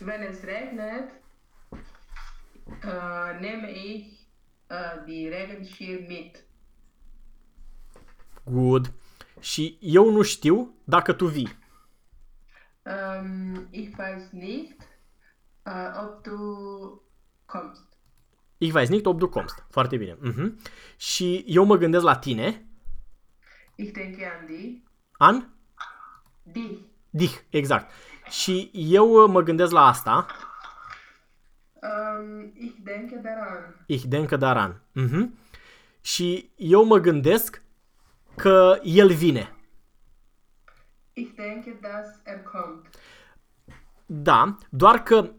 wenn es regnet, äh, nehme ich äh, die Regenschirm mit. Good. Și eu nu știu dacă tu vii. Ähm, ich weiß nicht, äh, ob du kommst. Ich weiß nicht, ob du kommst. Foarte bine. Mhm. Și eu mă gândesc la tine. Ich denke an die. An? Die. Dich, exact. Și eu mă gândesc la asta. Ähm, ich denke daran. Ich denke daran. Mhm. Și eu mă gândesc că el vine. Ich denke, dass er kommt. Da, doar că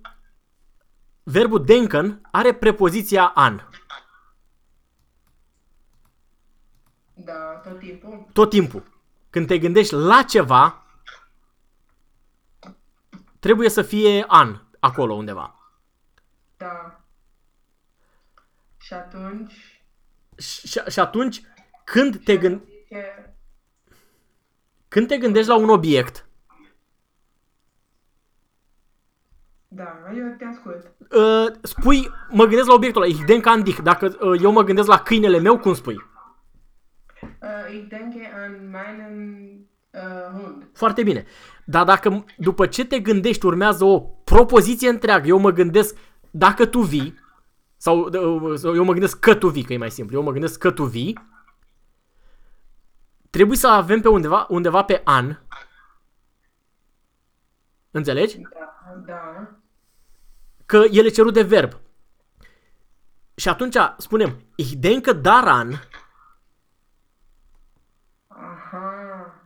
verbul denken are prepoziția an. Da, tot timpul. Tot timpul. Când te gândești la ceva, trebuie să fie an acolo undeva. Da. Și atunci... Și, și atunci, când te, gând, zice, când te gândești la un obiect, Da, eu te ascult. uh, spui, mă gândesc la obiectul ăla, ich denke an dich. Dacă uh, eu mă gândesc la câinele meu, cum spui? Äh, ich denke an meinen äh, Hund. Foarte bine. Dar dacă după ce te gândești urmează o propoziție întreagă, eu mă gândesc dacă tu vii, sau uh, sau eu mă gândesc că tu vii, că e mai simplu, eu mă gândesc că tu vii, trebuie să avem pe undeva, undeva pe an. Înțelegi? Da, da. Că el e cerut de verb. Și atunci spunem, ich denke daran Aha.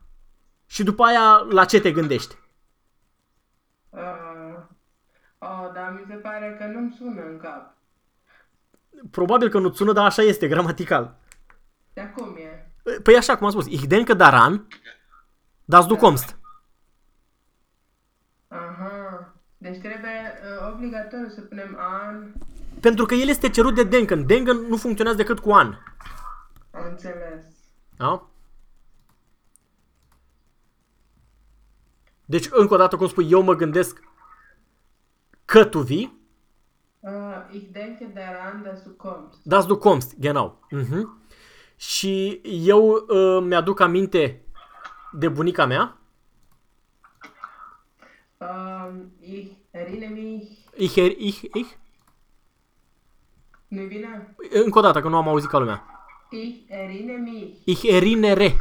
Și după aia la ce te gândești? Uh, oh, dar mi se pare că nu-mi sună în cap. Probabil că nu-ți sună, dar așa este, gramatical. De cum e? Păi așa cum am spus, ich denke daran, das du kommst. Aha. Deci trebuie uh, obligatoriu să punem an. Pentru că el este cerut de denken. Denken nu funcționează decât cu an. Am înțeles. Da? Deci, încă o dată, cum spui, eu mă gândesc că tu vii, Uh, ich denke daran, dass du kommst. das du kommst, genau. Mhm. Și eu uh, mi-aduc aminte de bunica mea. Um, ich erinnere mich. Ich, er- ich, ich. Nu-i bine? Încă o dată, că nu am auzit ca lumea. Ich erinnere mich. Ich erinnere.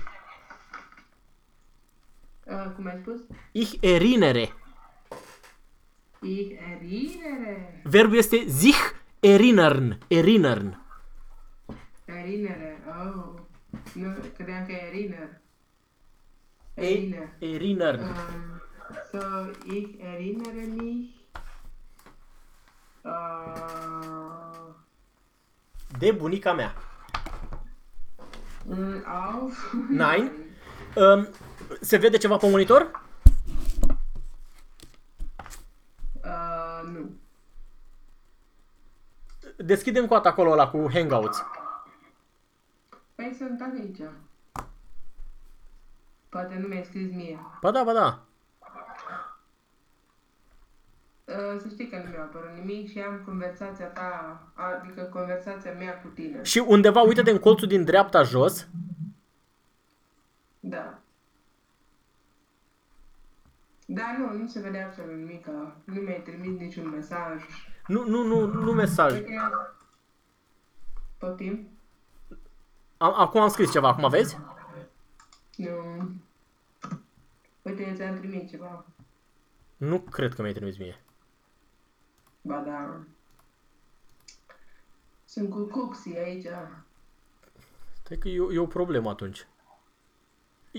Uh, cum ai spus? Ich erinnere. Ich erinnere. Verbul este sich erinnern. Erinnern. Erinnere. Oh. Nu, credeam că e erinner. Erinnere. Erinnern. Um, so, ich erinnere mich. Uh, De bunica mea. mm, auf. Nein. Um, se vede ceva pe monitor? Uh, nu. Deschidem cu acolo ăla cu Hangouts. Păi sunt aici. Poate nu mi-ai scris mie. Ba da, ba da. Uh, să știi că nu mi-a apărut nimic și am conversația ta, adică conversația mea cu tine. Și undeva, uite-te în colțul din dreapta jos. Da. Da, nu, nu se vede absolut nimic. Nu mi-ai trimis niciun mesaj. Nu, nu, nu, nu mesaj. Uite, Poftim? Am, acum am scris ceva, acum vezi? Nu. Uite, eu ți-am trimis ceva. Nu cred că mi-ai trimis mie. Ba da. Sunt cu cuxii aici. Stai că e, o- e o problemă atunci.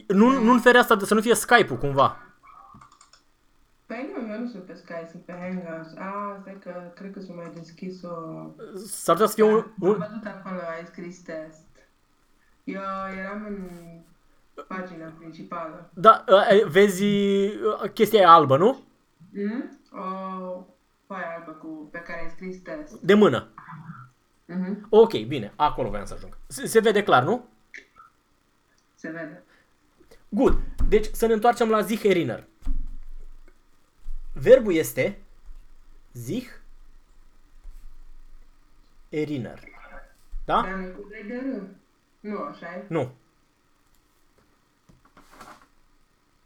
Nu, nu în fereastra, de- să nu fie Skype-ul cumva. Păi nu, eu nu sunt pe Sky, sunt pe Hangouts. Ah, stai că cred că s-a mai deschis o... S-ar putea să fie un, Am un, văzut acolo, ai scris test. Eu eram în pagina principală. Da, uh, vezi uh, chestia aia albă, nu? Mm? O foaie albă cu, pe care ai scris test. De mână. Mhm. Ok, bine, acolo voiam să ajung. Se, se vede clar, nu? Se vede. Good. Deci să ne întoarcem la sich erinnern. Verbul este Sich erinnern. Da? Dar nu cu doi de R. Nu, așa e? Nu.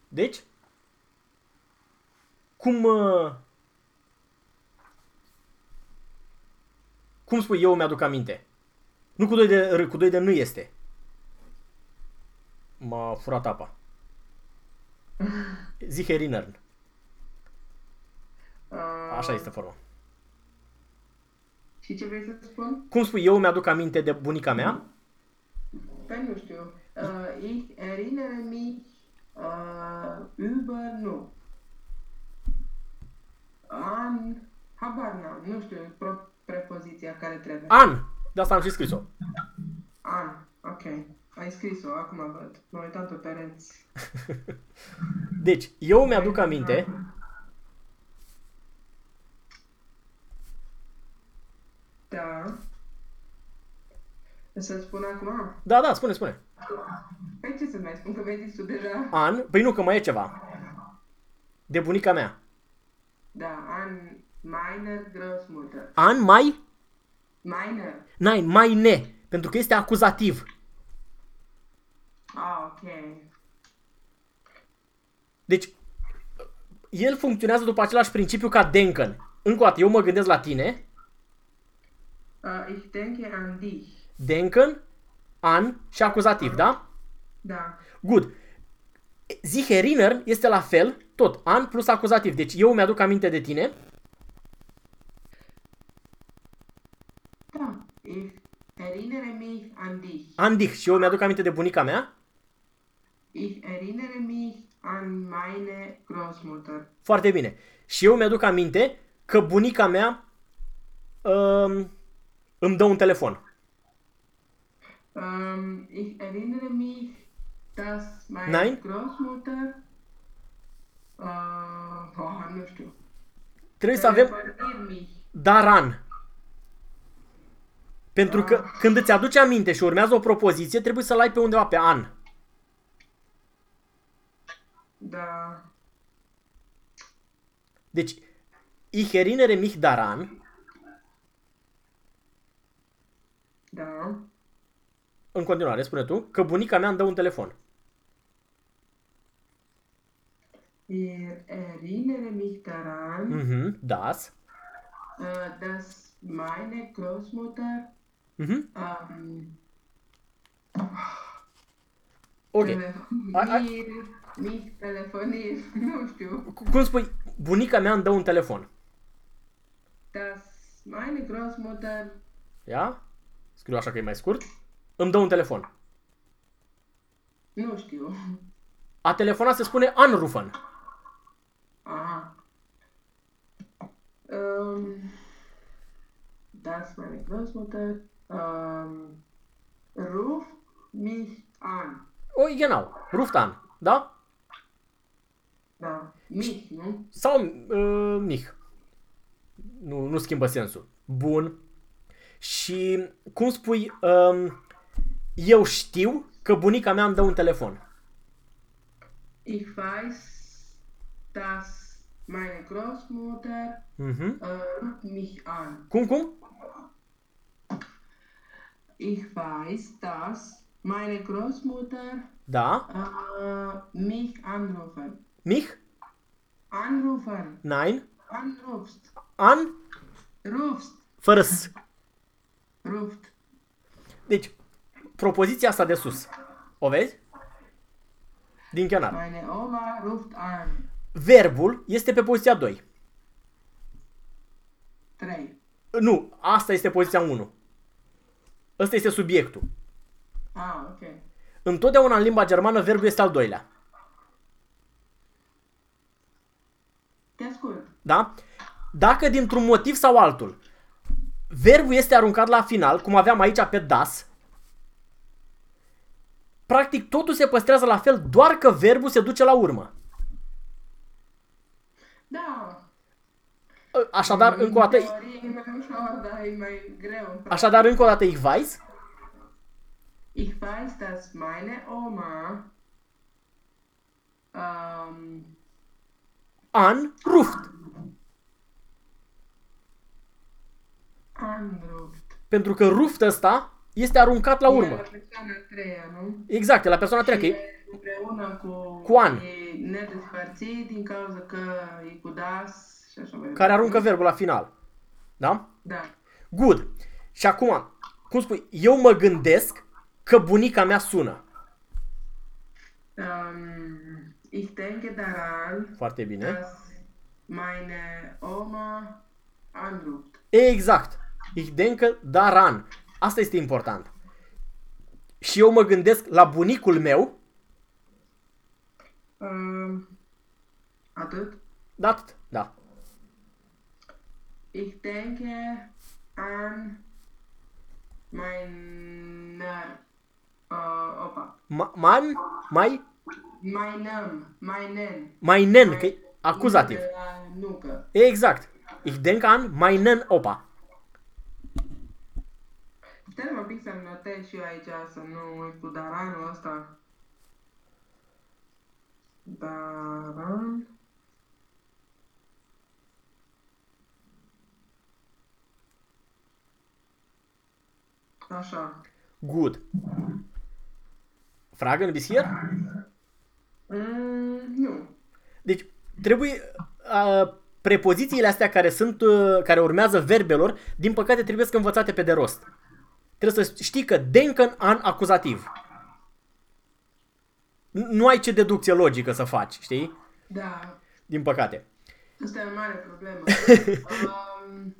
Deci, cum... uh, Cum spui eu mi-aduc aminte? Nu cu doi de R, cu doi de nu este. M-a furat apa. Sich erinnern. Uh, Așa este forma. Și ce vrei să spun? Cum spui eu mi-aduc aminte de bunica mea? Păi nu știu. Uh, ich erinnere mich uh, über, nu. An, habar n-am, nu știu, pro, prepoziția care trebuie. An! De asta am și scris-o. An, ok. Ai scris-o, acum văd. M-am uitat pe pereți. Deci, eu mi-aduc aminte Da. Să spun acum? Da, da, spune, spune. Păi ce să mai spun, că mi-ai zis tu deja? An? Păi nu, că mai e ceva. De bunica mea. Da, an meiner Großmutter. An mai? Meiner. Nein, mai ne. Pentru că este acuzativ. Ah, ok. Deci, el funcționează după același principiu ca denken. Încă o dată, eu mă gândesc la tine, Uh, ich denke an dich. denken, an și acuzativ, da? Da. Good. Sich erinnern este la fel, tot, an plus acuzativ. Deci eu mi-aduc aminte de tine, Da. Ich erinnere mich an dich. an dich și eu mi-aduc aminte de bunica mea, Ich erinnere mich an meine Großmutter. foarte bine. Și eu mi-aduc aminte că bunica mea um, îmi dă un telefon. Ähm, ich erinnere mich, dass meine Nein. Großmutter, äh, oh, nu știu, Trebuie să avem telefoniert mich. daran. Pentru că când îți aduce aminte și urmează o propoziție, trebuie să-l ai pe undeva pe an. Da. Deci, ich erinnere mich daran, Da. în continuare, spune tu, că bunica mea îmi dă un telefon. Ich erinnere mich daran, Mhm, das. äh, dass meine Großmutter Mhm. ähm, Ok. telefoniert, Ai- ai- mich telefoniert, nu știu, Cu- Cum spui, bunica mea îmi dă un telefon. dass meine Großmutter, Ia? Scriu așa că e mai scurt. Îmi dă un telefon. nu știu, A telefonat se spune anrufen. aha, ähm, dass meine Großmutter ähm, ruft mich an, O, genau. Ruft an. Da? da, mich, nu? Sau uh, mich. Nu, nu schimbă sensul. Bun. Și cum spui, um, eu știu că bunica mea îmi dă un telefon. Ich weiß, dass meine Großmutter Mhm. äh, ruft mich an. Cum, cum? Ich weiß, dass meine Großmutter Da. äh, mich anrufen. Mich? Anrufen. Nein. Anrufst. An? Rufst. Fără S. Ruft. Deci, propoziția asta de sus. O vezi? Din chionar. Meine Oma ruft an. Verbul este pe poziția 2. 3. Nu, asta este poziția 1. Ăsta este subiectul. Ah, ok. Întotdeauna în limba germană verbul este al doilea. Te ascult. Da? Dacă dintr-un motiv sau altul verbul este aruncat la final, cum aveam aici pe das, practic totul se păstrează la fel, doar că verbul se duce la urmă. Da. Așadar, încă o dată, În teorie e mai ușor, dar e mai greu. așadar, încă o dată, ich weiß, Ich weiß, dass meine Oma ähm, an, ruft. Pentru că ruft ăsta este aruncat la E urmă. la persoana a treia, nu? Exact, e la persoana a treia, că e, E împreună cu... Cu an. E nedespărțit din cauza că e cu das și așa mai care departe. aruncă verbul la final. Da? Da. Good. Și acum, cum spui, eu mă gândesc că bunica mea sună. Um, ich denke daran, Foarte bine. dass meine Oma anruft. Exact. Ich denke daran. Asta este important. Și eu mă gândesc la bunicul meu, Um, atât. da, da. Ich denke an meine uh, Opa. Ma- Man, mai, Meinem, meinen. meinen, că e acuzativ. De la nucă. Exact. Ich denke an meinen Opa. Stai un pic să-mi notez și eu aici, să nu uit cu daranul ăsta. Daran. Așa. Good. Fragen bis hier? Mm, nu. Deci, trebuie uh, prepozițiile astea care sunt uh, care urmează verbelor, din păcate trebuie să învățate pe de rost. Trebuie să știi că denken an acuzativ. N- Nu ai ce deducție logică să faci, știi? Da, Din păcate. asta e o mare problemă. um,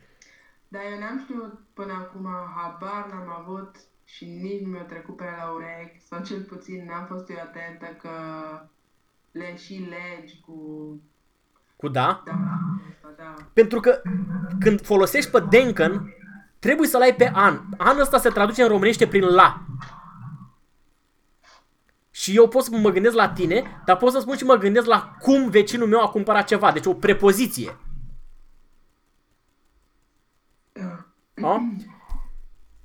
dar eu n-am știut până acum, habar n-am avut și nici nu mi-a trecut pe la urechi, sau cel puțin n-am fost eu atentă că le și legi cu... Cu da? Da, asta, da. Pentru că când folosești pe denken, trebuie să-l ai pe an. An ăsta se traduce în românește prin la. Și eu pot să mă gândesc la tine, dar pot să spun și mă gândesc la cum vecinul meu a cumpărat ceva. Deci o prepoziție. Da. Da?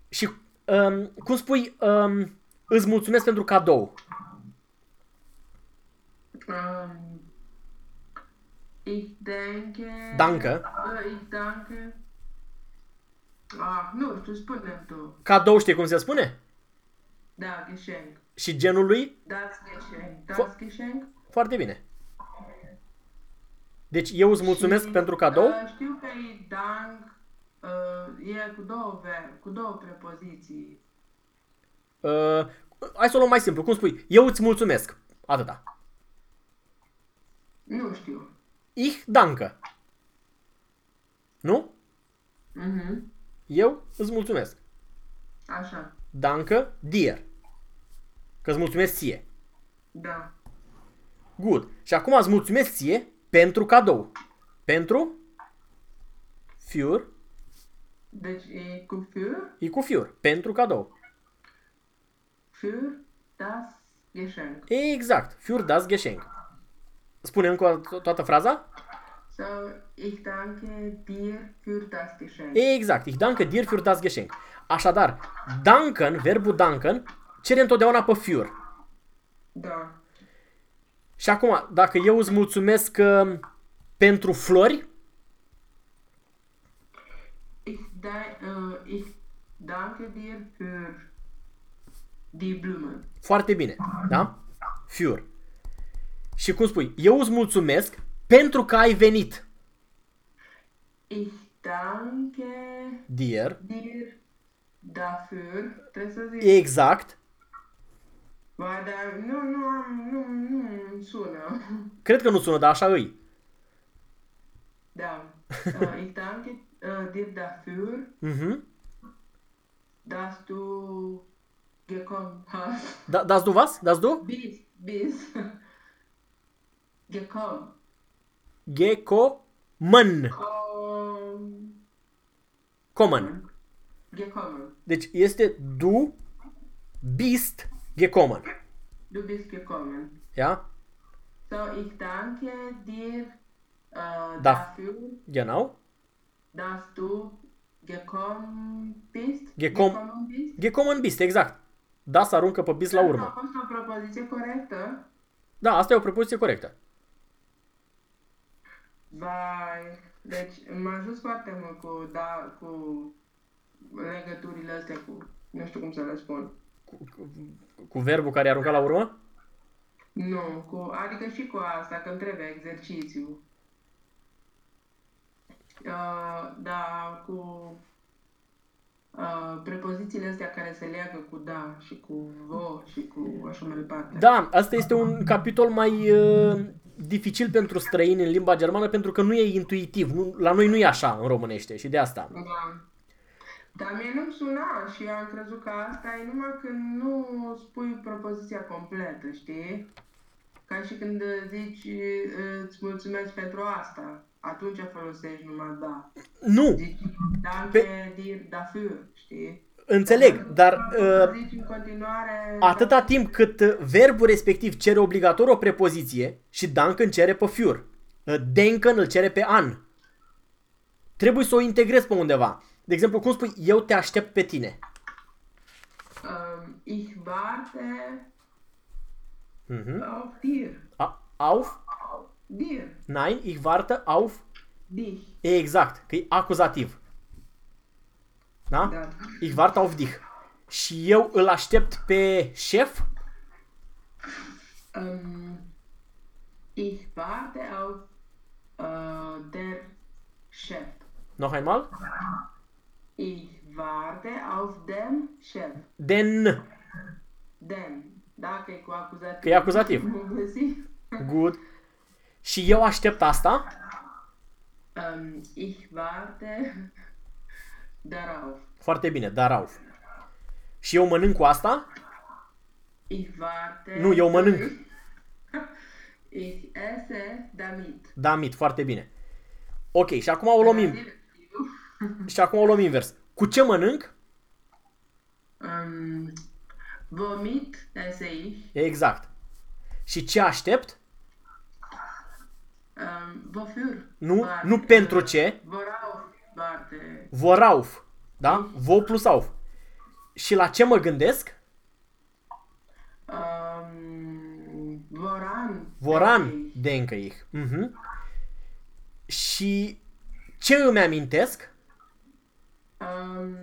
Și um, cum spui, um, îți mulțumesc pentru cadou. Um, ich denke... Danke. Uh, ich danke... Ah, nu știu, spune tu. Cadou știi cum se spune? Da, Geschenk. Și genul lui? Das Geschenk. Das Fo- Geschenk. Foarte bine. Deci eu îți mulțumesc Și, pentru cadou. Uh, știu că e dank, uh, e cu două verb, cu două prepoziții. Uh, hai să o luăm mai simplu. Cum spui? Eu îți mulțumesc. Atâta. Nu știu. Ich danke. Nu? Mhm. Eu îți mulțumesc. Așa. Danke dir. Că îți mulțumesc ție. Da. Good. Și acum îți mulțumesc ție pentru cadou. Pentru fiur. Deci e cu für, E cu fiur. Pentru cadou. für das Geschenk. Exact. Fiur das Geschenk. Spune încă o dată toată fraza? So, ich danke dir für das Geschenk. Exact. Ich danke dir für das Geschenk. Așadar, danken, verbul danken, cere întotdeauna pe fiur. Da. Și acum, dacă eu îți mulțumesc uh, pentru flori, Ich, da, uh, ich danke dir für die Blumen. foarte bine, da? Fiur. Și cum spui, eu îți mulțumesc pentru că ai venit. Ich danke Dir. dir dafür. Trebuie să zic. Exact. Ba, dar nu, nu am, nu, nu sună. Cred că nu sună, dar așa îi. Da. Uh, ich danke uh, dir dafür, Mhm. dass du gekommen hast. Da, das du was? Das du? Bis, bis. gekommen. Gekommen. Um, Common. gekommen. Deci este du bist gekommen. Du bist gekommen. Ja? So, ich danke dir äh, Da- dafür, Genau. dass du gekommen bist. Gekom- gekommen bist. Gekommen bist, exact. Da, să aruncă pe bis la A urmă. fost o propoziție corectă? Da, asta e o propoziție corectă. Vai, deci m-a ajuns foarte mult cu, da, cu legăturile astea cu, nu știu cum să le spun. Cu, cu, cu verbul care e aruncat la urmă? Nu, cu, adică și cu asta, când trebuie exercițiu. Uh, da, cu uh, prepozițiile astea care se leagă cu da și cu vo și cu așa mai departe. Da, asta este un capitol mai uh, dificil pentru străini în limba germană pentru că nu e intuitiv. Nu, la noi nu e așa în românește și de asta. Da. Dar mie nu-mi suna și eu am crezut că asta e numai când nu spui propoziția completă, știi? Ca și când zici îți mulțumesc pentru asta, atunci folosești numai da. Nu, Zici danke dir dafür, știi? Înțeleg, dar uh, Zici în continuare... atâta timp cât uh, verbul respectiv cere obligatoriu o prepoziție și Duncan cere pe fiur. Uh, Denken îl cere pe an. Trebuie să o integrezi pe undeva. De exemplu, cum spui, eu te aștept pe tine. Um, ich warte Mhm. auf dir. A- Auf, Auf dir. nein, ich warte auf, Dich. exact, că e acuzativ. Da? Da. Ich warte auf dich. Și eu îl aștept pe șef, Ähm, ich warte auf äh, der Chef. noch einmal, Ich warte auf den Chef. den, Den. Dacă e cu acuzativ. Că e acuzativ. Nu găsi. good. Și eu aștept asta, Ähm, ich warte darauf. foarte bine, darauf. Și eu mănânc cu asta, Ich warte. Nu, eu mănânc. Ich esse damit. damit, foarte bine. Ok, și acum o luăm, in... și acum o luăm invers. Cu ce mănânc? Ähm, womit esse ich? Exact. Și ce aștept? Ähm, wofür? Nu, warte? nu pentru ce, Worauf warte? Vorauf. Da? Vo plus auf. Și la ce mă gândesc? Ähm, woran? Voran denke ich? denke ich. Mhm. Și ce îmi amintesc? Ähm,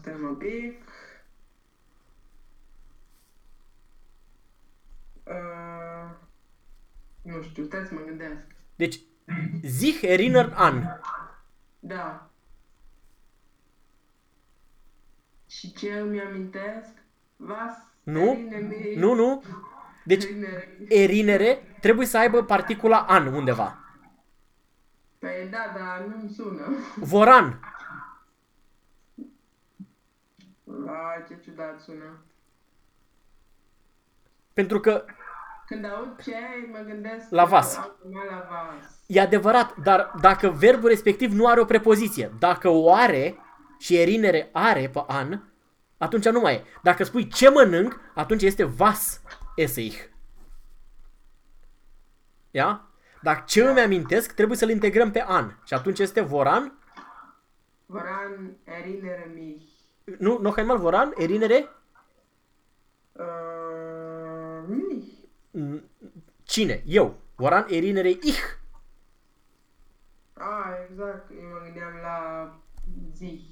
stai un pic. Uh, nu știu, stai să mă gândesc. Deci, sich erinnern an. Da. Și ce îmi amintesc? Was? Nu, Erinnere- nu, nu. Deci, Erinnere- erinere trebuie să aibă particula an undeva. Păi da, dar nu-mi sună. Voran. Ai, ce ciudat sună. Pentru că Când aud ce, mă gândesc La vas. automat la vas. E adevărat, dar dacă verbul respectiv nu are o prepoziție, dacă o are și erinere are pe an, atunci nu mai e. Dacă spui ce mănânc, atunci este was esse ich. Ia? Dacă ce îmi amintesc, trebuie să-l integrăm pe an. Și atunci este voran, Voran erinnere mich. nu, noch einmal voran, erinere, cine? Eu. Voran, erinere, ich. Ah, exact. Eu mă gândeam la sich.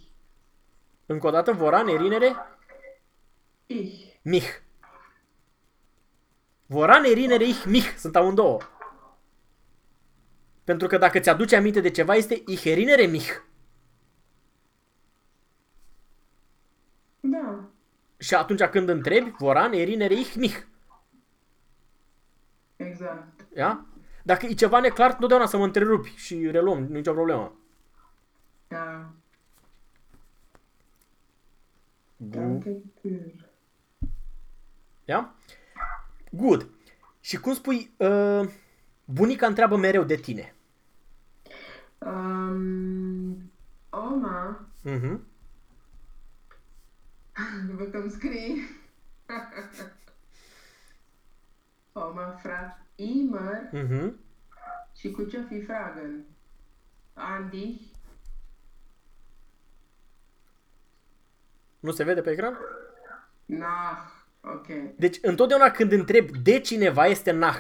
Încă o dată, voran, erinere, Ich. mich. Voran, erinere, ich, mich. Sunt amândouă. Pentru că dacă ți-aduce aminte de ceva, este ich erinere mich. Da. Și atunci când întrebi, voran, erinere, ich, mich. Exact. Ia? Dacă e ceva neclar, totdeauna să mă întrerupi și reluăm, nicio problemă. Da. Bu- Danke für. Ia? Good. Și cum spui, uh, bunica întreabă mereu de tine. Um, Oma, Mhm. după cum scrie. Oma fragt immer Mhm. și cu ce fi fragen? An dich? Nu se vede pe ecran? Nach. Ok. Deci, întotdeauna când întrebi de cineva, este nah.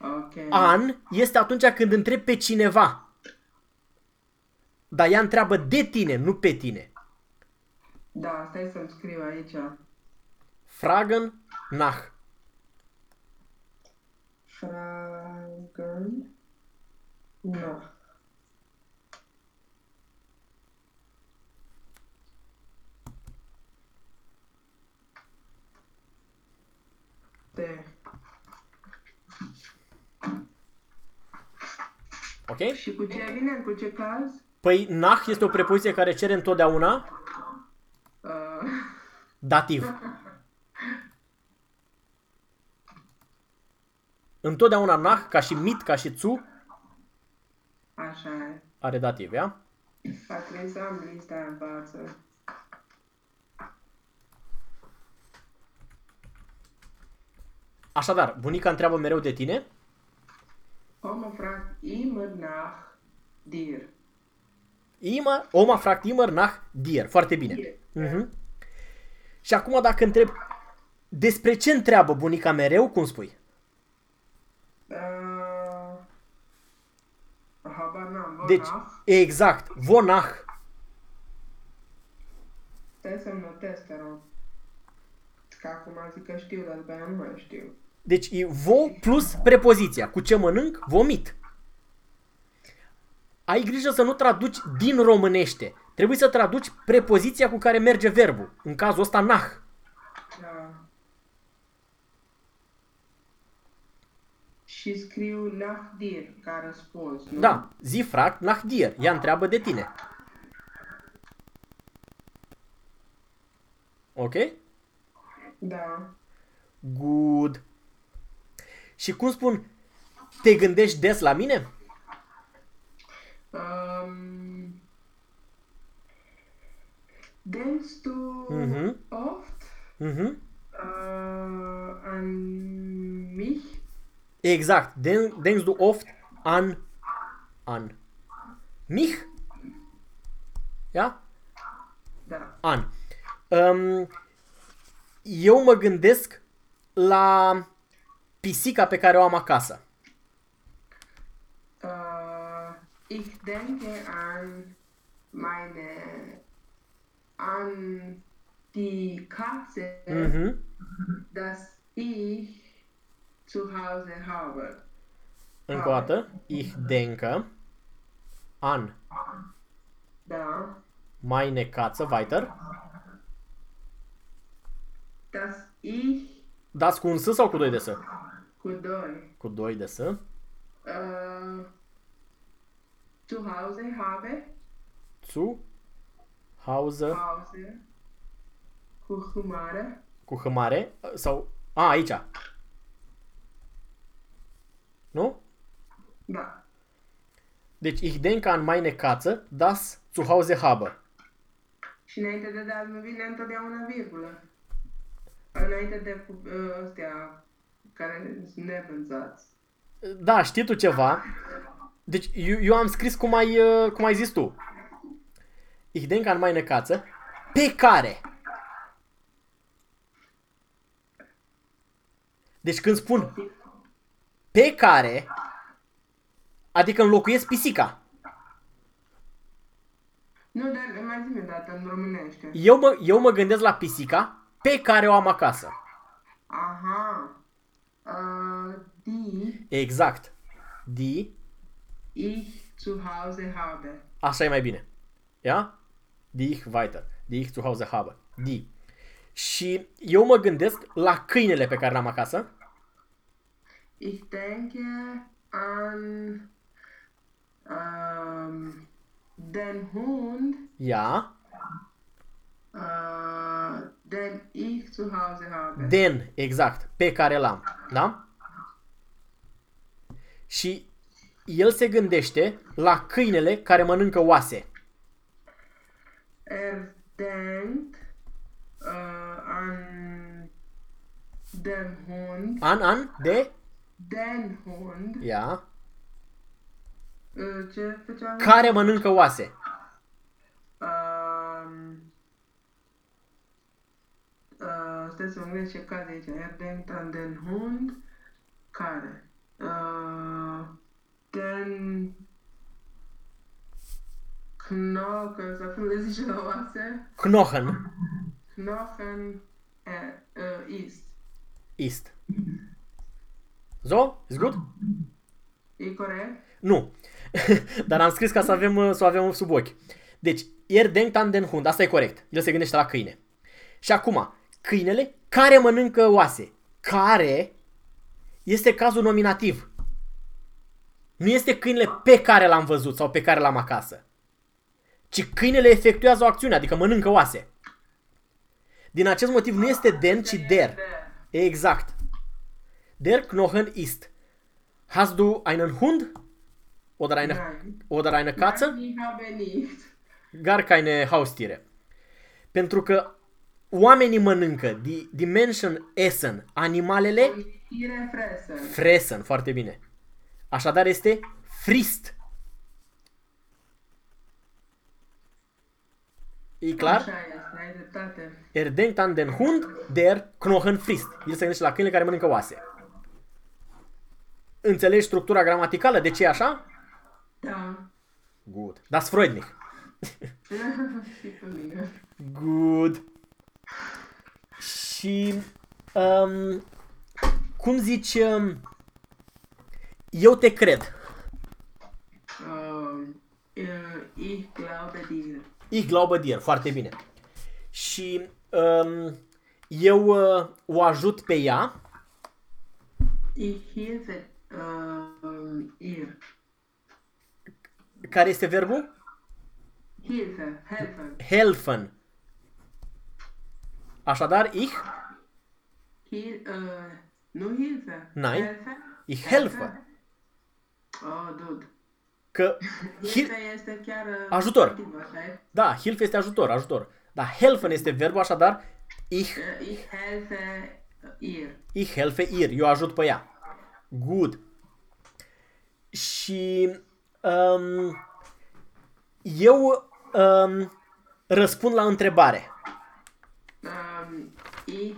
Ok. An este atunci când întrebi pe cineva. dar ea întreabă de tine, nu pe tine. Da, stai să-mi scriu aici. Fragen nach. Fragen. No. De. Ok? Și cu ce vine? Cu ce caz? Păi nach este o prepoziție care cere întotdeauna Uh, dativ. Întotdeauna nach, ca și mit, ca și țu, așa e. are dativ, ia? A trebuit să am lista în față. Așadar, bunica întreabă mereu de tine. Oma fragt immer nach dir. Immer, oma fragt immer nach dir. Foarte bine. Dir. Mhm. Și acum dacă întreb despre ce întreabă bunica mereu, cum spui? Uh, habar n-am, vă Deci, nach. exact, vonach. Stai să-mi notez, te rog. Că acum zic că știu, dar după aia nu mai știu. Deci e vo plus prepoziția. Cu ce mănânc? Vomit. Ai grijă să nu traduci din românește. Trebuie să traduci prepoziția cu care merge verbul. În cazul ăsta, nach. Da. Și scriu nach dir ca răspuns, nu? Da, zi fragt nach dir. Ea întreabă de tine. Ok? Da. Good. Și cum spun, te gândești des la mine? Um, denkst du Mhm. oft Mhm. uh, an mich? Exact. Den, denkst du oft an an mich? Ja? Da. An. Um, eu mă gândesc la pisica pe care o am acasă. Uh, ich denke an meine, an die Katze, Mhm. das ich zu Hause habe. Încă o dată. Ich denke an Da, meine Katze weiter. das ich Dați cu un S sau cu doi de S? cu doi Cu doi de S. uh, zu Hause habe, Zu Hause Hause, cu humare, cu hămare sau... A, aici. Nu? da, Deci, ich denke an meine Katze, das zu Hause habe. și înainte de das nu vine întotdeauna virgulă. Înainte de cu- uh, ăstea care sunt nevânzați. Da, știi tu ceva? Deci, eu, eu am scris cum ai, uh, cum ai zis tu. Ich denke an meine Katze, pe care. Deci când spun pe care, adică înlocuiesc pisica. Nu, dar mai zi-mi o dată în românește. Eu mă, eu mă gândesc la pisica pe care o am acasă. Aha. Uh, die Exact. Die, ich zu Hause habe. așa e mai bine. Ia? Die ich weiter. Die ich zu Hause habe. Die. Și eu mă gândesc la câinele pe care l-am acasă. Ich denke an ähm, den Hund, Ia. äh, den ich zu Hause habe. Den, exact, pe care l-am. Da? Și el se gândește la câinele care mănâncă oase. er denkt äh, an den Hund, An, an, de, den Hund, ia, äh, ce făceam? care mănâncă oase. Um, uh, stai să mă gândesc ce cade aici. Er denkt an den Hund. Care? Uh, den Knochen, sau cum le zice la oase? Knochen. Knochen uh, uh, ist. Ist. So? Is good? E corect? Nu. Dar am scris ca să avem, uh, să o avem sub ochi. Deci, er denkt an den Hund. Asta e corect. El se gândește la câine. Și acum, câinele care mănâncă oase. Care este cazul nominativ. Nu este câinele pe care l-am văzut sau pe care l-am acasă. Ci câinele efectuează o acțiune, adică mănâncă oase. Din acest motiv nu este den, ci der. Exact. Der Knochen ist. Hast du einen Hund? Oder eine, Nein. oder eine Katze? Nein, ich habe nicht. Gar keine Haustiere. Pentru că oamenii mănâncă, die, die Menschen essen, animalele Und Tiere fressen. fressen, foarte bine. Așadar este frist. E clar? Așa este, ai dreptate. Er denkt an den Hund, der Knochen frisst. El se gândește la câinele care mănâncă oase. Înțelegi structura gramaticală? De ce e așa? Da. Good. Das freut mich. Și pe mine. Good. Și um, cum zici, um, eu te cred. Um, uh, ich glaube dir. Ich glaube dir. Foarte bine. Și um, eu uh, o ajut pe ea. Ich helfe um, ihr. Care este verbul? Hilfe, helfen. Helfen. Așadar, ich, Hil, uh, nu Hilfe. Nein. Helfe? ich helfe. Oh, dude. Că, Hilfe hi, este chiar... uh, Ajutor. activ, așa e? da, Hilfe este ajutor, ajutor. Dar helfen este verbul, așadar, ich, Uh, Ich helfe ihr. ich helfe ihr. Eu ajut pe ea. Good. Și um, eu um, răspund la întrebare. Um, ich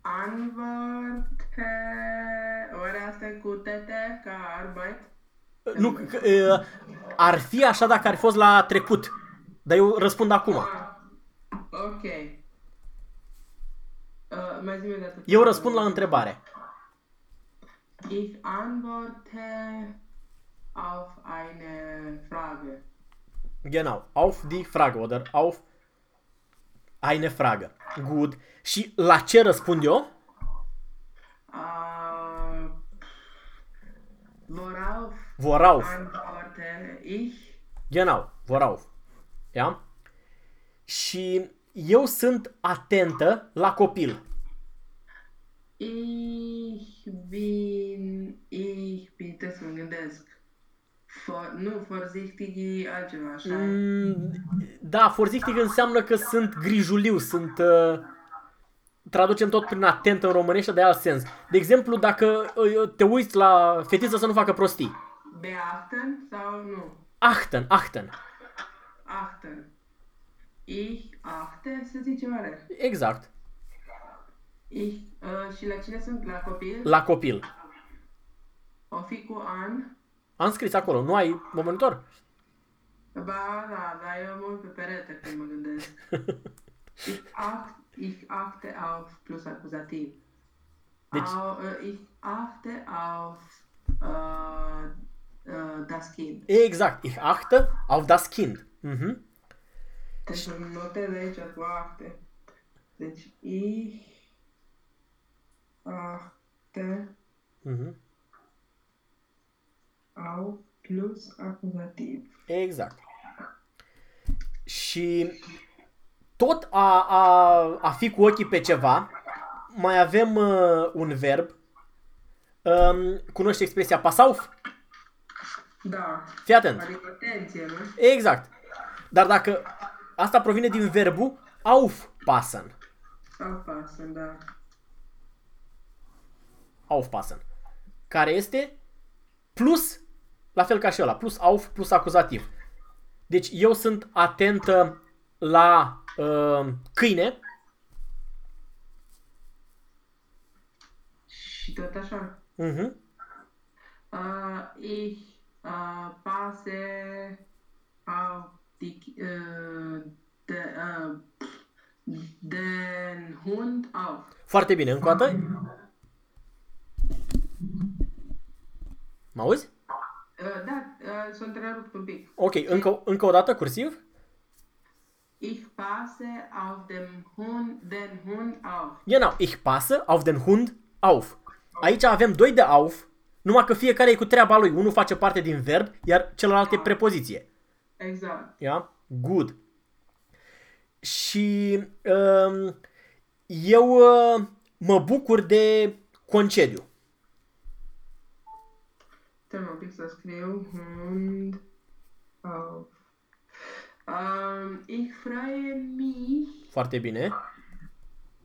antworte... Oare asta e cu tete ca Arbeit? Nu, că, uh, ar fi așa dacă ar fi fost la trecut. Dar eu răspund acum. Ah, ok. Uh, mai zi-mi o dată. Eu răspund la întrebare. Ich antworte auf eine Frage. Genau. Auf die Frage oder auf eine Frage. Good. Și la ce răspund eu? Uh, worauf Worauf. antworte ich? Genau. Worauf. Ja? Și eu sunt atentă la copil. Ich bin, ich bin, trebuie să mă gândesc. For, nu, vorsichtig e altceva, așa? Mm, Da, forzichtig înseamnă că sunt grijuliu, sunt... Uh, traducem tot prin atent în românește, de alt sens. De exemplu, dacă uh, te uiți la fetiță să nu facă prostii. Beachten sau nu? Achten, achten. Achten. Ich achte, să zice oare? Exact. Ich, uh, și la cine sunt? La copil? La copil. O fi cu an? Am scris acolo, nu ai monitor? Ba, da, dar eu mă uit pe perete când mă gândesc. ich, acht, ich achte auf plus acuzativ. Deci- Au, uh, ich achte auf uh, uh, das Kind. Exact. Ich achte auf das Kind. Mhm. Deci îmi notez aici cu achte. Deci, ich achte Mhm. auf plus acuzativ. Exact. Și tot a, a, a fi cu ochii pe ceva, mai avem uh, un verb. Um, cunoști expresia pasauf? Da. Fii atent. Adică atenție, nu? Exact. Dar dacă asta provine din verbul aufpassen. Sau pasă, da. Aufpassen. Care este plus, la fel ca și ăla, plus auf, plus acuzativ. Deci eu sunt atentă la uh, câine, Și tot așa. uh-huh. Uh, ich uh, passe auf die, uh, de, uh, den Hund auf. Foarte bine, încă o dată. Mă auzi? Uh, da, uh, s-a întrerupt un pic. Ok, încă, încă o dată, cursiv. Ich passe auf den Hund, den Hund auf. Genau, ich passe auf den Hund auf. Aici avem doi de auf, numai că fiecare e cu treaba lui. Unul face parte din verb, iar celălalt e prepoziție. Exact. Ja? Good. Și um, eu uh, mă bucur de concediu. Stai un pic să scriu Hund auf. Um, ich freue mich Foarte bine.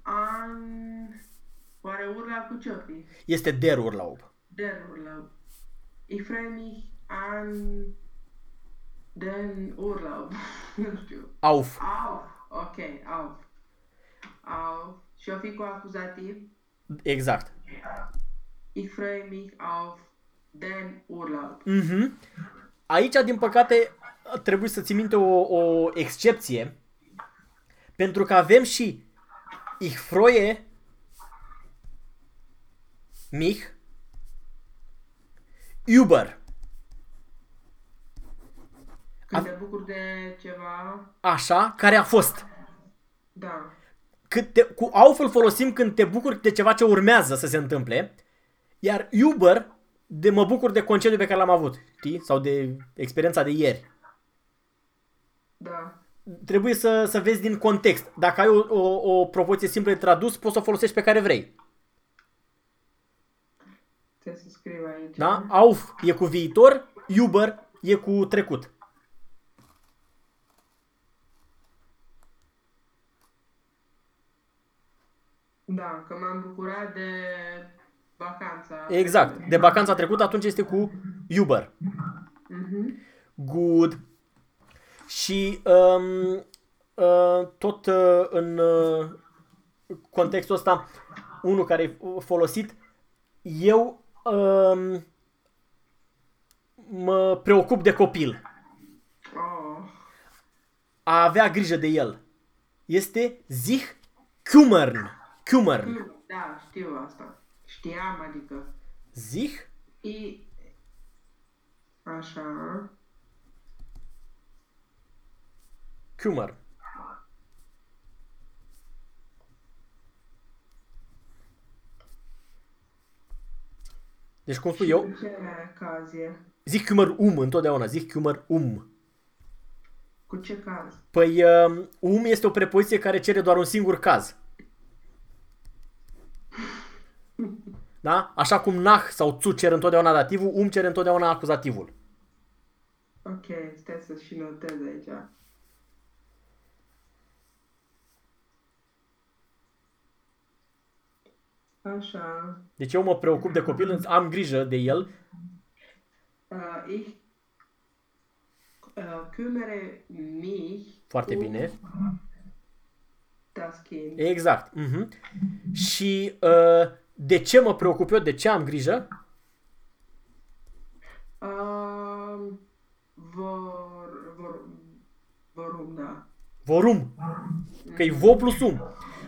an... Oare urla cu ciocii? Este der Urlaub. Der Urlaub. Ich freue mich an den Urlaub. nu știu. Auf. Auf. Ok, auf. Auf. Și o fi cu acuzativ. Exact. Ich freue mich auf den Urlaub. Mhm. Aici, din păcate, trebuie să ții minte o, o excepție, pentru că avem și ich freue mich über. Când te bucuri de ceva, Așa, care a fost. da. Cât te, cu auf îl folosim când te bucuri de ceva ce urmează să se întâmple, iar Uber de mă bucur de concediu pe care l-am avut, știi? Sau de experiența de ieri. Da. Trebuie să, să vezi din context. Dacă ai o, o, o propoziție simplă de tradus, poți să o folosești pe care vrei. Trebuie să scriu aici. Da? Auf e cu viitor, Uber e cu trecut. Da, că m-am bucurat de vacanța. Exact. De vacanța trecută atunci este cu Uber. Mhm. Good. Și um, uh, tot uh, în uh, contextul ăsta, unul care e folosit, eu um, mă preocup de copil. Oh. A avea grijă de el. Este sich kümmern. Kümmern. Da, știu asta. Știam, adică. Sich I... Așa. kümmern. Deci cum spun eu, În ce ocazie? zic kümmern um întotdeauna, zic kümmern um. Cu ce caz? Păi um, um este o prepoziție care cere doar un singur caz. Da? Așa cum nach sau zu cer întotdeauna dativul, um cere întotdeauna acuzativul. Ok, stai să și notez aici. Așa. Deci eu mă preocup de copil, am grijă de el. Uh, ich uh, kümmere mich Foarte um bine. das Kind. Exact. Mhm. Și uh, de ce mă preocup eu? De ce am grijă? Um, vor, vor, vorum, da. Vorum. Că e vo plus um.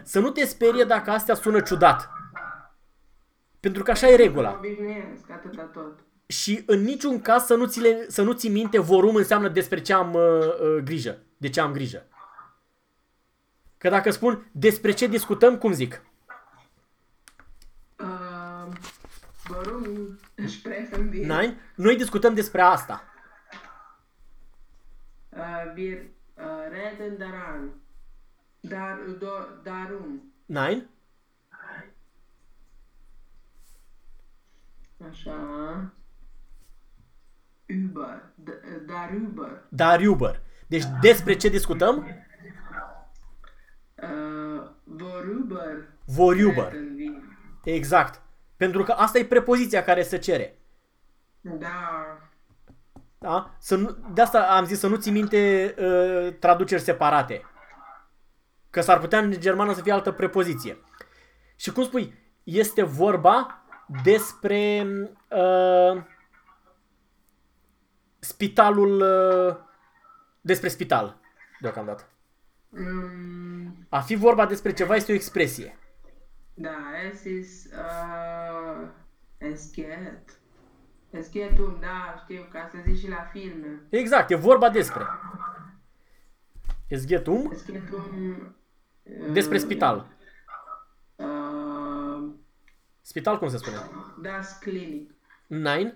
Să nu te sperie dacă astea sună ciudat. Pentru că așa e Mă regula. obișnuiesc, atâta tot. Și în niciun caz să nu ți, le, să nu ți minte vorum înseamnă despre ce am uh, uh, grijă. De ce am grijă. Că dacă spun despre ce discutăm, cum zic? Uh, vorum sprechen wir. Nein? Noi discutăm despre asta. Uh, wir uh, reden daran. Dar, do, darum. Nein? Așa. Über. D- darüber. Dar iubăr. Deci despre ce discutăm? Uh, worüber. Vor iubăr. reden wir. Exact. Pentru că asta e prepoziția care se cere. Da. Da? Să nu, de asta am zis să nu ți minte uh, traduceri separate. Că s-ar putea în germană să fie altă prepoziție. Și cum spui, este vorba despre uh, spitalul uh, Despre spital, deocamdată. Mm, A fi vorba despre ceva este o expresie. Da, es ist, uh, es geht. Es geht um, da, știu, ca să zici și la filme. Exact, e vorba despre. Es geht um Es geht um... uh, despre spital. Uh, Spital cum se spune? das Klinik. Nein?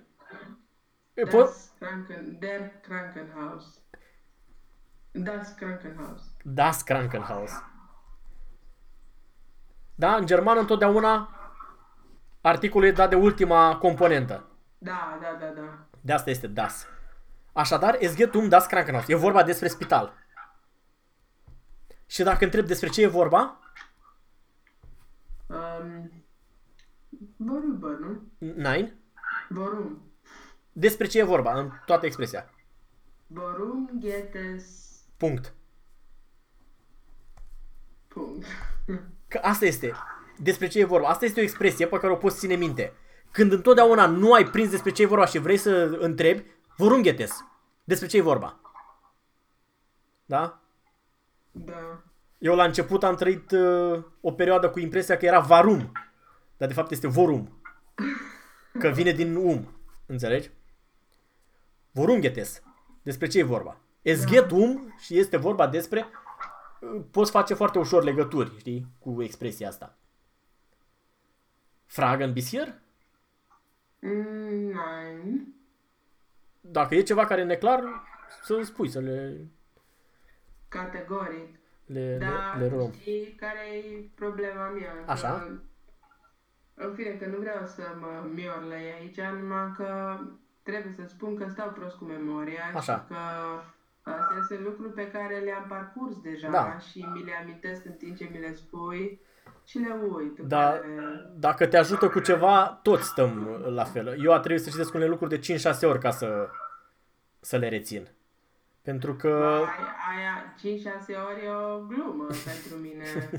E, Po- Das Kranken, der Krankenhaus. Das Krankenhaus. das Krankenhaus. Da, în germană întotdeauna articolul e dat de ultima componentă. Da, da, da, da. De asta este das. Așadar, es geht um das Krankenhaus. E vorba despre spital. Și dacă întreb despre ce e vorba, Um, worüber, nu? nein, Worum? despre ce e vorba în toată expresia. Worum geht es? Punct. Punct. Că asta este. Despre ce e vorba. Asta este o expresie pe care o poți ține minte. Când întotdeauna nu ai prins despre ce e vorba și vrei să întrebi, vorum ghetes. Despre ce e vorba. Da? Da. Eu la început am trăit uh, o perioadă cu impresia că era varum. Dar de fapt este vorum. Că vine din um. Înțelegi? Vorum ghetes. Despre ce e vorba. Es geht um și este vorba despre uh, poți face foarte ușor legături, știi, cu expresia asta. Fragen bis hier? Mm, nein. Dacă e ceva care e neclar, să spui, să le, Categoric. le, Da, le, le luăm. știi care e problema mea? Așa. Că, în fine, că nu vreau să mă miorlăi aici, numai că trebuie să spun că stau prost cu memoria Așa. și că astea sunt lucruri pe care le-am parcurs deja Da. și mi le amintesc în timp ce mi le spui și le uit. în Da, care- dacă te ajută cu ceva, toți stăm la fel. Eu a trebuit să citesc unele lucruri de 5-6 ori ca să, să le rețin. Pentru că... Ai, aia 5-6 ori e o glumă pentru mine.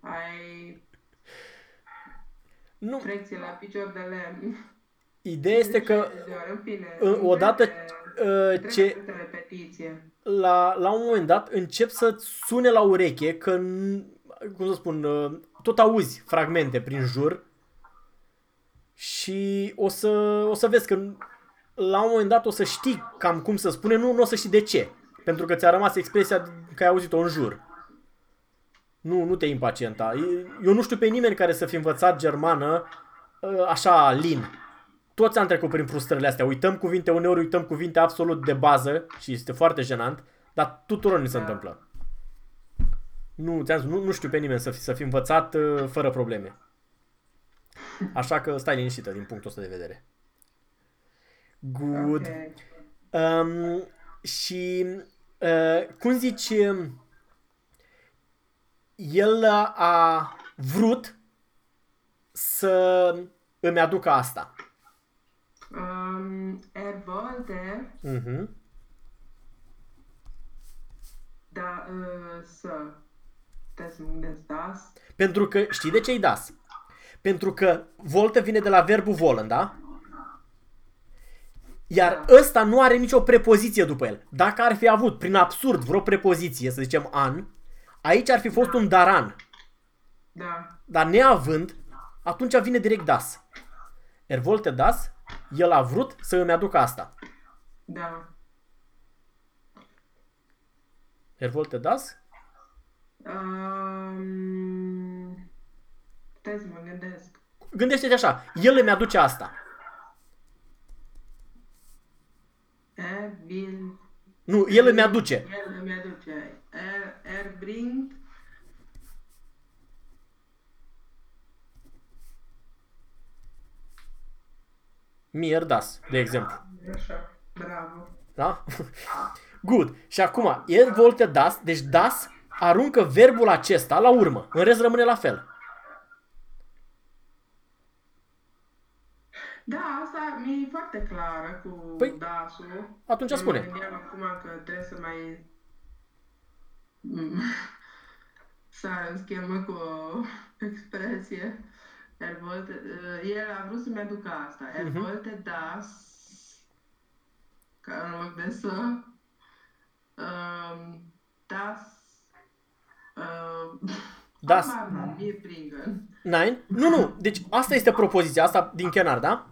Ai Nu, frecție la picior de lemn. ideea este că 50 de ori, în fine, uh, odată trebuie- uh, trebuie ce multă repetiție. la, la un moment dat încep să sune la ureche că, n- cum să spun, uh, tot auzi fragmente prin jur și o să, o să vezi că la un moment dat o să știi cam cum să spune, nu, nu o să știi de ce. Pentru că ți-a rămas expresia că ai auzit-o în jur. Nu, nu te impacienta. Eu nu știu pe nimeni care să fi învățat germană uh, așa lin. Toți am trecut prin frustrările astea. Uităm cuvinte, uneori uităm cuvinte absolut de bază și este foarte jenant, dar tuturor ni se Da. întâmplă. Nu, ți-am spus, nu, nu știu pe nimeni să fi, să fi învățat uh, fără probleme. Așa că stai liniștită din punctul ăsta de vedere. Good. Ok. Um, și uh, cum zici, um, el a vrut să îmi aducă asta. Um, er wollte Uh-huh. da, uh, să Trebuie să mă gândesc, das. Pentru că, știi de ce-i das? Pentru că voltă vine de la verbul volen, da? Iar Da. ăsta nu are nicio prepoziție după el. Dacă ar fi avut, prin absurd, vreo prepoziție, să zicem an, aici ar fi fost un daran. Da. Dar neavând, atunci vine direct das. Er volte das, el a vrut să îmi aducă asta. Da. Er volte das? Um, stai să mă gândesc. Gândește-te așa, el îmi aduce asta. Er will... Nu, el îmi aduce. El îmi aduce. Er, er bringt... Mir das, de exemplu. Așa. Bravo. Da? Good. Și acum, el volte das, deci das aruncă verbul acesta la urmă. În rest rămâne la fel. Da, asta mi-e foarte clară cu Păi, dasul. atunci Eu spune. Mă gândeam acum că trebuie să mai... Sar în schemă cu o expresie. Er wollte, uh, el a vrut să-mi aducă asta. Er uh-huh. Mhm. wollte das, ca în loc de să, um, das, uh, Das. Amarna, Nein? Nu, nu. Deci asta este propoziția asta din Chenar, da?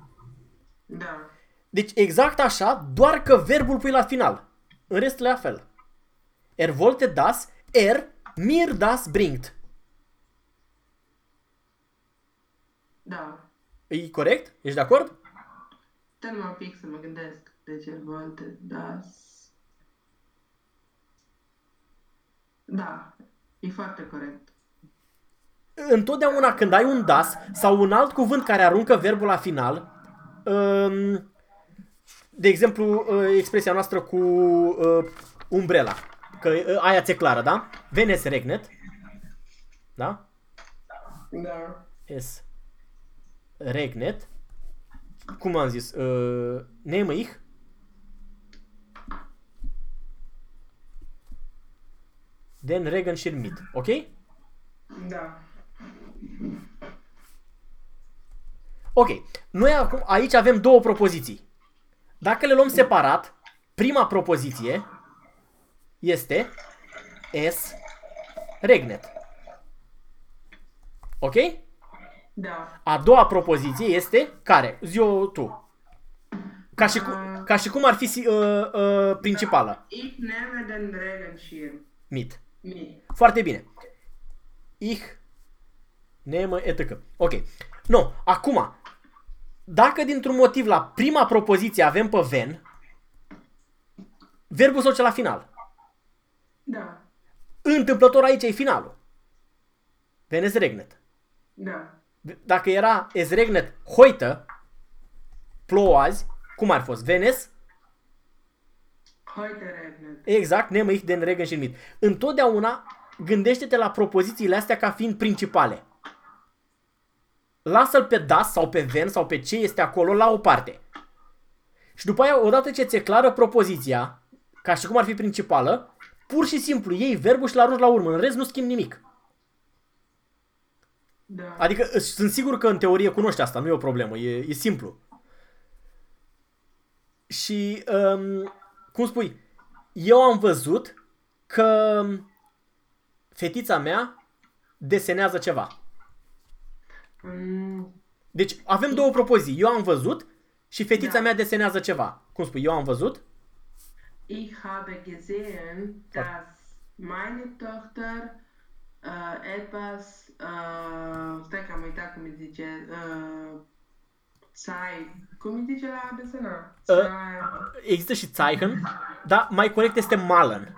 Da. Deci exact așa, doar că verbul pui la final. În rest la fel. Er wollte das, er mir das bringt. Da. E corect? Ești de acord? Stai un pic să mă gândesc. Deci el volte das. Da. E foarte corect. Întotdeauna când ai un das sau un alt cuvânt care aruncă verbul la final, um, de exemplu, uh, expresia noastră cu uh, umbrela, că uh, aia ți-e clară, da? Venes regnet, da? Da. Es regnet. Cum am zis? Uh, nehme ich? Den Regenschirm mit, ok? Da. Ok. Noi acum aici avem două propoziții. Dacă le luăm separat, prima propoziție este es regnet. Ok? Da. A doua propoziție este care? zi tu. Ca și, cu, ca și cum ar fi si- uh, uh, principală. Ich nehme den Regenschirm Mit. mit. Foarte bine. Ich nehme etc. Ok. Nu, acum, dacă dintr-un motiv la prima propoziție avem pe ven, verbul se duce la final. Da. Întâmplător aici e finalul. Venes regnet. Da. Dacă era es regnet heute, plouă azi, cum ar fost? Venes? Heute regnet. Exact, nehme ich den Regen și mit. Întotdeauna gândește-te la propozițiile astea ca fiind principale. Lasă-l pe das sau pe ven sau pe ce este acolo la o parte. Și după aia, odată ce ți-e clară propoziția, ca și cum ar fi principală, pur și simplu iei verbul și l arunci la urmă. În rest nu schimbi nimic. Da. Adică îs- sunt sigur că în teorie cunoști asta, nu e o problemă, e, e simplu. Și, um, cum spui, eu am văzut că fetița mea desenează ceva. Mm, Deci avem două propoziții. Eu am văzut și fetița Da. mea desenează ceva. Cum spui, eu am văzut? Ich habe gesehen, dass meine Tochter äh, etwas, äh, stai că am uitat cum îi zice, äh, Zei, cum îi zice la desena? Uh. Zei, Există și Zeichen, dar mai corect este Malen.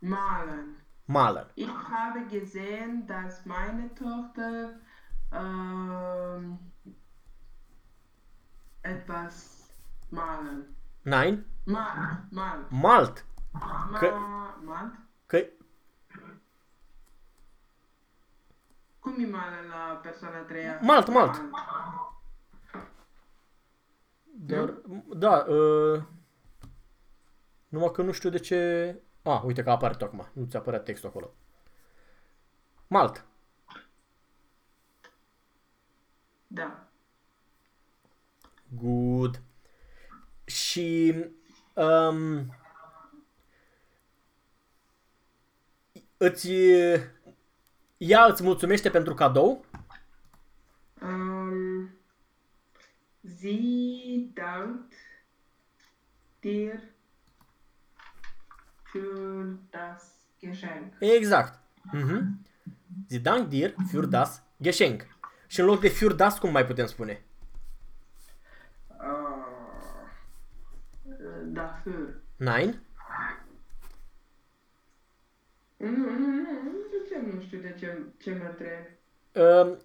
malen. Malen. Ich habe gesehen, dass meine Tochter ähm, etwas malen. Nein? Mal, mal, Malt. Că- ma, mal. Că Cum e male la persoana a treia? Malt, malt. Dar, da, uh, numai că nu știu de ce... A, uite că apare tocmai. Nu ți-a apărut textul acolo. Malt. Da. Good. Și um, îți ea îți mulțumește pentru cadou? Ähm, sie dankt dir für das Geschenk. Exact. Mhm. Sie dank dir für das Geschenk. Și în loc de für das, cum mai putem spune? Äh, dafür. Nein? Nu, nu, nu, nu știu ce, nu știu de ce, ce mă întreb. Um,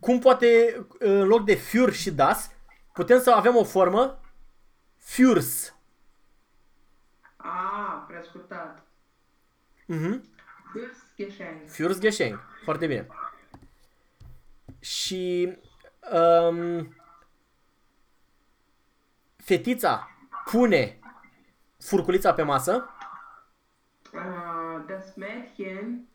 cum poate, în loc de für și das, putem să avem o formă fürs. Ah, prescurtat. Mhm. Fürs Geschenk. Fürs Geschenk. Foarte bine. Și um, fetița pune furculița pe masă. Uh, das Mädchen.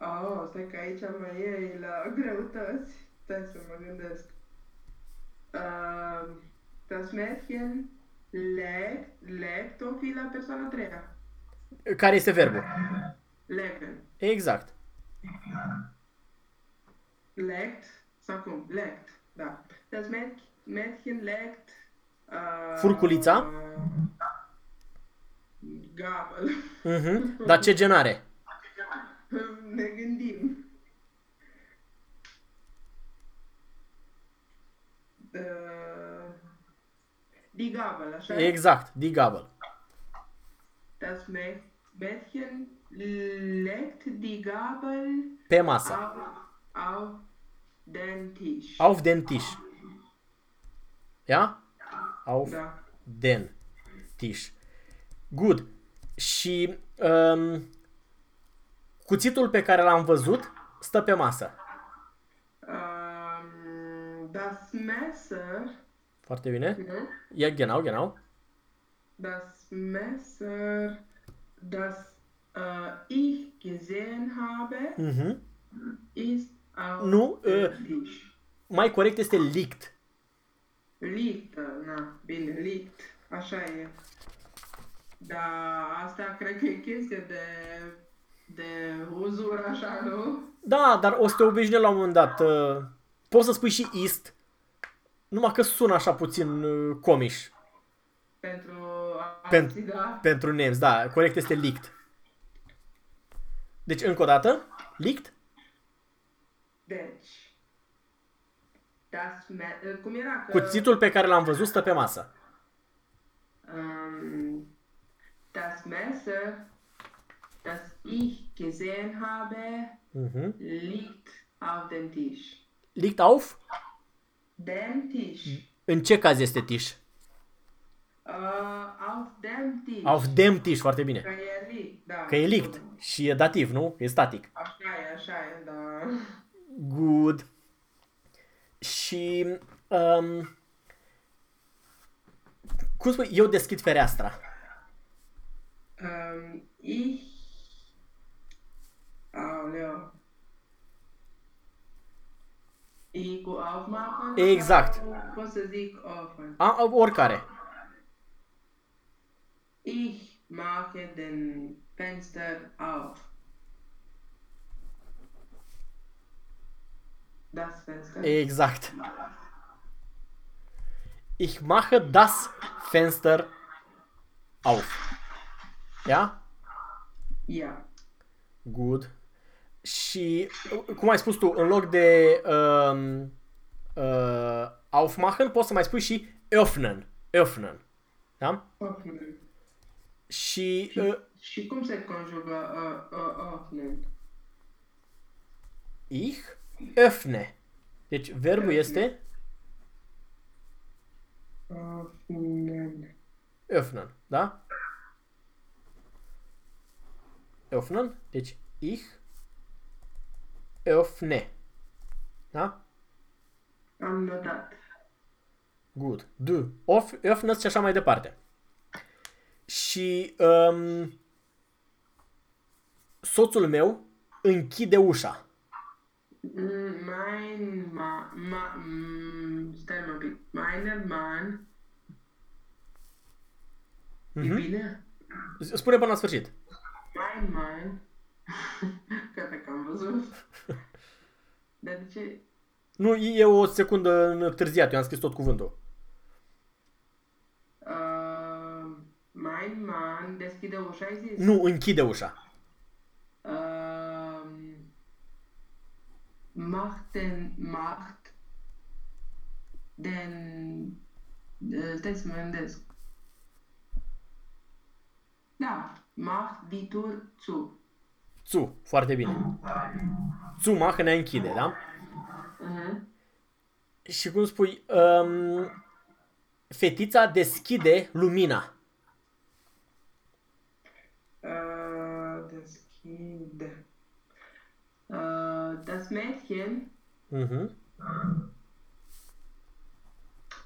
Oh, stai că aici mai e la greutăți. Stai să mă gândesc. Uh, das Mädchen legt, legt o fi la persoana a treia. Care este verbul? Legen. Exact. legt, sau cum? Legt, da. Das Mädchen, Mädchen legt... Uh, Furculița? Gabel. Mhm. Dar ce gen are? Ne gândim. Uh, die Gabel, așa? e? Exact, die Gabel. Das Mä- Mädchen legt die Gabel Pe masă. auf, auf den Tisch. Auf den Tisch. Ia? Auf Da. den Tisch. Good. Și um, cuțitul pe care l-am văzut stă pe masă. Ähm, das Messer, Foarte bine. ne? Ja, genau, genau. das Messer, das äh, ich gesehen habe, Mhm. ist auf Nu, dem äh, Tisch. Mai corect este liegt. Liegt, na, bine, liegt, așa e. Dar asta cred că e chestie de, de uzur, așa, nu? Da, dar o să te obișnuiești la un moment dat. uh, Poți să spui și ist, numai că sună așa puțin uh, comiș Pentru a Pen- țiga. pentru nemți. Da, corect este liegt. Deci, încă o dată, liegt, Deci, das me- cum era că... cuțitul pe care l-am văzut stă pe masă. Ähm, das Messer, das ich gesehen habe, Mhm. liegt auf dem Tisch. Liegt auf? Dem Tisch. În ce caz este Tisch? Uh, auf dem Tisch. Auf dem Tisch, foarte bine. Că e liegt, da. Că e liegt și e dativ, nu? E static. Așa e, așa e, da. Good. Și... Um, cum spui? Eu deschid fereastra. Um, ich... I cu aufmachen? Exact. Pot să zic offen. A, a, oricare. Ich mache den Fenster auf. Das Fenster. Exact. Ich mache das Fenster auf. Ja? Ja. Good. Și, cum ai spus tu, în loc de um, uh, aufmachen, poți să mai spui și öffnen. Öffnen. Da? Offen. Și uh, Și cum se conjugă uh, uh, offen? ich öffne. Deci verbul este Offen. öffnen, da? Öffnen, deci ich öffne. Da? Am notat. Good. Du off, öffnest și așa mai departe. Și um, soțul meu închide ușa. Mm, Mein ma, ma, mm, stai mă un pic. Meiner Mann. E Mhm. bine? Spune până la sfârșit. Mein Mann. Cred că am văzut. Dar de ce? Nu, e o secundă întârziat, eu am scris tot cuvântul. Uh, mein Mann deschide ușa, ai zis? Nu, închide ușa. Uh, macht den, macht den, uh, stai să mă gândesc. Da, macht die Tür zu. Zu, foarte bine. Zu machen ne închide, da? Uh-huh. Și cum spui, um, fetița deschide lumina. Uh, deschide. Uh, das Mädchen, Mhm.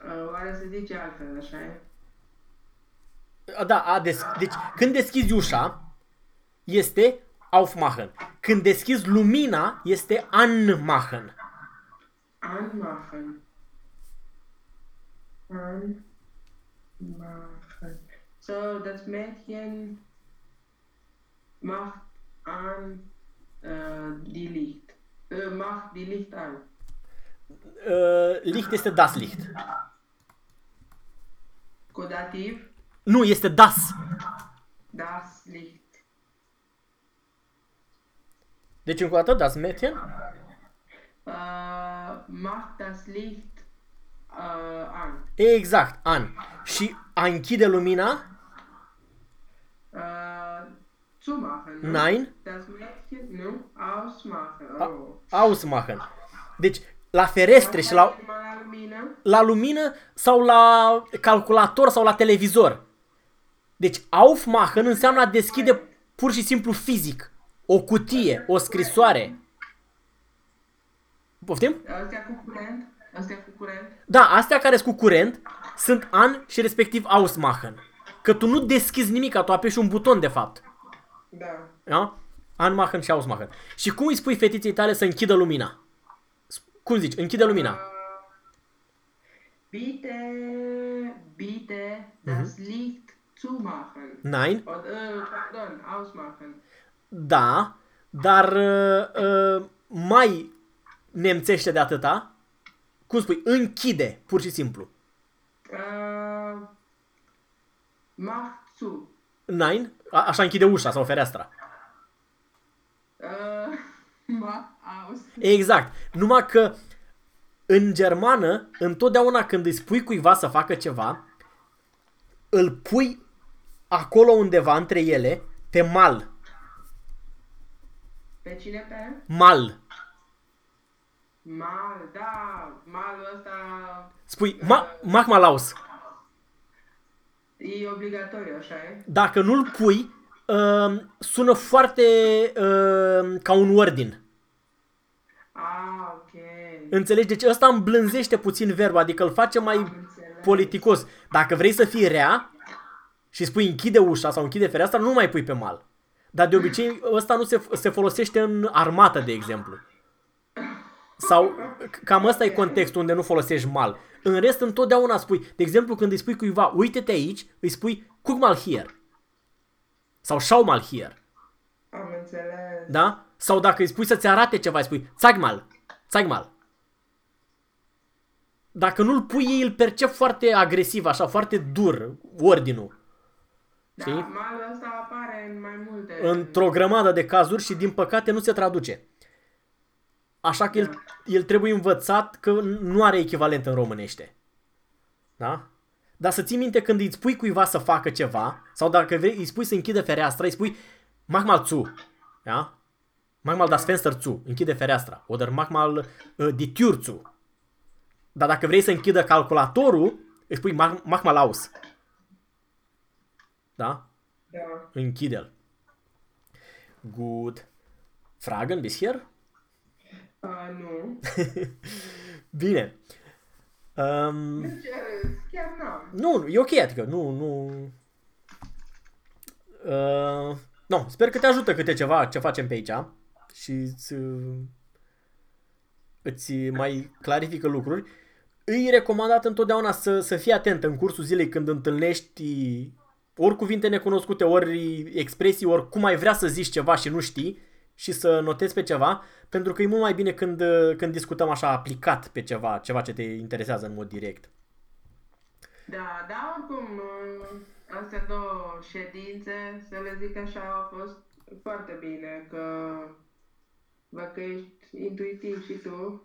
uh, oare se zice altfel, așa e? A, Da, a des- deci când deschizi ușa, este aufmachen. Când deschizi lumina, este anmachen. Anmachen. Anmachen. So, das Mädchen macht an äh, die Licht. Uh, mach die Licht an. Uh, Licht este das Licht. Cu dativ, Nu, este das. das Licht. Deci încă o dată, das Mädchen. Uh, mach das Licht uh, an. Exact, an. Și a închide lumina? Uh, zumachen. Ne? Nein. Das Mädchen, nu? Ausmachen. A- Oh. Ausmachen. Deci, la ferestre și la, Numai la lumină. la lumină sau la calculator sau la televizor. Deci, aufmachen înseamnă a deschide pur și simplu fizic. O cutie, o scrisoare. Poftim? Astea cu curent. Astea cu curent. Da, astea care sunt cu curent sunt an și respectiv ausmachen. Că tu nu deschizi nimic, tu apeși un buton de fapt. Da. Da? Anmachen și ausmachen. Și cum îi spui fetiței tale să închidă lumina? Cum zici? Închide lumina. Uh, bitte, bitte das Licht zumachen. Nein? Oder, äh, pardon, ausmachen. Da, dar uh, uh, mai nemțește de atâta. Cum spui? Închide, pur și simplu. Äh, mach zu. Nein? A- așa închide ușa sau fereastra. Äh, mach aus. Exact. Numai că în germană, întotdeauna când îi spui cuiva să facă ceva, îl pui acolo undeva între ele, pe mal. Pe cine pe? Mal. Mal, da, malul ăsta Spui, ma, mach mal aus. e obligatoriu, așa e? Dacă nu-l pui, uh, sună foarte uh, ca un ordin. Ah, ok. Înțelegi? Deci ăsta îmblânzește puțin verbul, adică îl face mai Înțeleg. politicos. Dacă vrei să fii rea și spui închide ușa sau închide fereastra, nu mai pui pe mal. Dar de obicei ăsta nu se, se folosește în armată, de exemplu. Sau cam ăsta e contextul unde nu folosești mal. În rest, întotdeauna spui, de exemplu, când îi spui cuiva, uite-te aici, îi spui, guck mal hier. Sau schau mal hier. Am înțeles. Da? Sau dacă îi spui să-ți arate ceva, îi spui, zeig mal, zeig mal. Dacă nu-l pui, ei îl percep foarte agresiv, așa, foarte dur, ordinul. Da, Știi? malul ăsta apare în mai multe... Într-o grămadă de cazuri și din păcate nu se traduce. Așa că el, el trebuie învățat că nu are echivalent în românește. Da? Dar să ții minte când îi spui cuiva să facă ceva, sau dacă vrei, îi spui să închide fereastra, îi spui mach mal zu. Da? Mach mal das Fenster zu. Închide fereastra. Oder mach mal uh, die Tür zu. Dar dacă vrei să închidă calculatorul, îi spui mach, mach mal aus. Da? Da. Închide-l. Gut. Fragen bisher? Uh, nu. Bine. Um, Deci, uh, chiar n-am. nu, e ok, adică nu, nu... Uh, nu, sper că te ajută câte ceva ce facem pe aici și îți, uh, îți mai clarifică lucruri. Îi recomandat întotdeauna să, să fii atent în cursul zilei când întâlnești ori cuvinte necunoscute, ori expresii, ori cum ai vrea să zici ceva și nu știi și să notezi pe ceva, pentru că e mult mai bine când, uh, când discutăm așa aplicat pe ceva, ceva ce te interesează în mod direct. Da, da, oricum, uh, astea două ședințe, să le zic așa, au fost foarte bine, că văd că ești intuitiv și tu